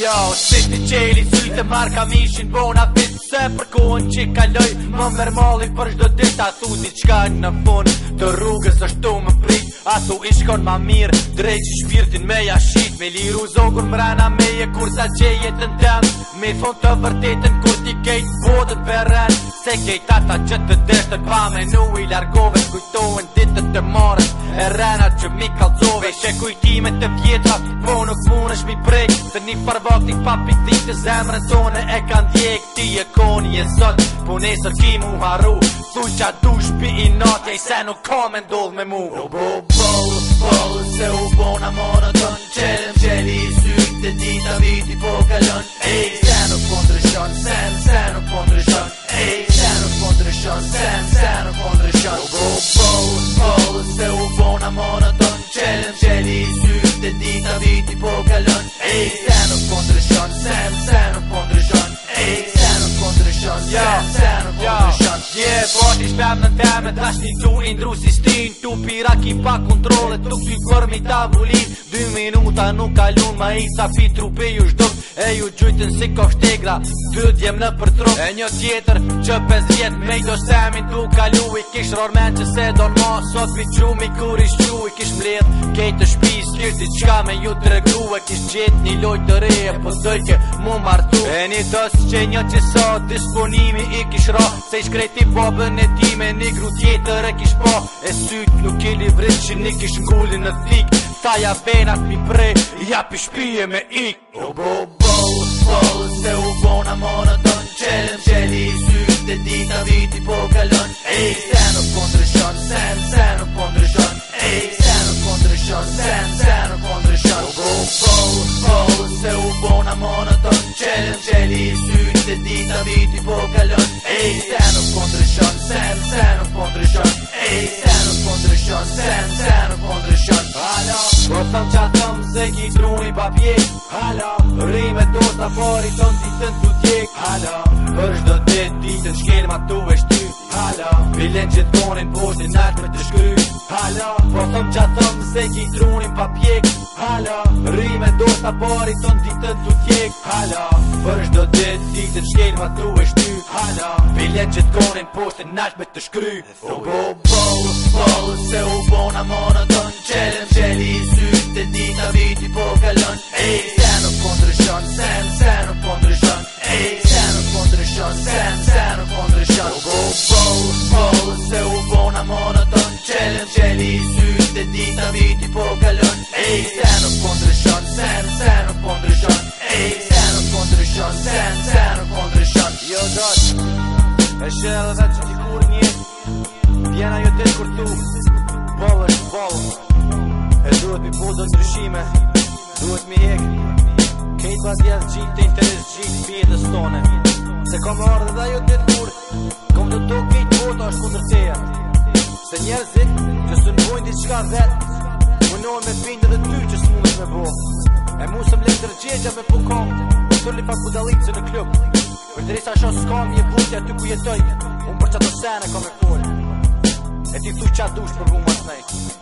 jo Shqit një qeli, sëjtë e marrë kam ishin bona fit Se për kohën që kaloj, më mërë molli për shdo dit A thu një qka në fund, të rrugës është tu më prit A thu ishkon ma mirë, drejt që shpirtin me jashit Me liru zogur më rana me je kur sa që jetë në tem Me thonë të vërtetën kur ti kejt vodët për rën Se kejt ata që të deshtën pa me nu i largove të kujtojnë të të marrë E rena që mi kalcovi Vesh e kujtime të pjetra Po nuk mune shmi prek Dhe një farvak t'i papi t'i të zemrë tone tonë e kanë djek Ti e koni e sot Po nesër ki mu haru Thu qa du shpi i natja I se nuk ka me ndodh me mu Bo bo bo bo bo Se u bo na monoton Qelëm qeli i syrë Të dita viti po kalon Ej se nuk kondri po Forti shpem në teme, dash një tu i ndru si stin Tu pira ki pa kontrole, tuk t'i kërmi ta bulin Dy minuta nuk kalun, ma i sa fi trupi ju shdup E ju gjujtën si kosh dy djem në për trup E një tjetër që 5 vjet, me i do semin t'u kalun shror men që se do ma Sot pi qumi kur ish qu i kish mlet Kejt të shpis, kirti qka me ju të regru E kish gjet një loj të re e po dojke mu martu E një dos që një që sa disponimi i kish ra Se ish krejti babën e ti me një gru tjetër e kish pa po. E syt nuk i livrit që një kish ngulli në thik Ta ja venat mi pre, ja pi shpije me ik O bo bo, bo, se u bona mona don qelem Qeli i syt e dita viti po Stand up on the shot, stand, stand up on the shot Ey, stand up on the shot, stand, up on the shot Halo, se Halo, rime ton ditën të tjek Halo, për shdo dit ditën shkel ma tu e shty Halo, bilen që të konin poshtin nartë me të shkry Halo, po tham qa tham se ki truni pa pjek Halo, rime do sta pori ton ditën të tjek Halo, Për është do të të të të ma tu e shty Hala Bile që t'konin, konin poshtë e nashme të shkry Bo bo bo bo bo u bona bo shell dhe që t'i kur një Vjena jo t'es kur tu Bollë është bollë E duhet mi bullë do të ndryshime Duhet mi hek Kejt ba jetë gjitë të interes gjitë Pjetës tone Se kom ardhe dhe da jo t'es kur Kom të do kejt voto është kundër teja Se njerëzit që së bojnë ditë qka vetë Munohen me pinte dhe ty që s'mundet me bo E mu sëm lejtë rëgjegja me pukom Tërli pa kudalitë në Tërli pa kudalitë në klub Për të risa shosë s'kam një butë ty ku jetoj Unë për që të sene kam e fol E ti thu qatë dush për vumë atë nejtë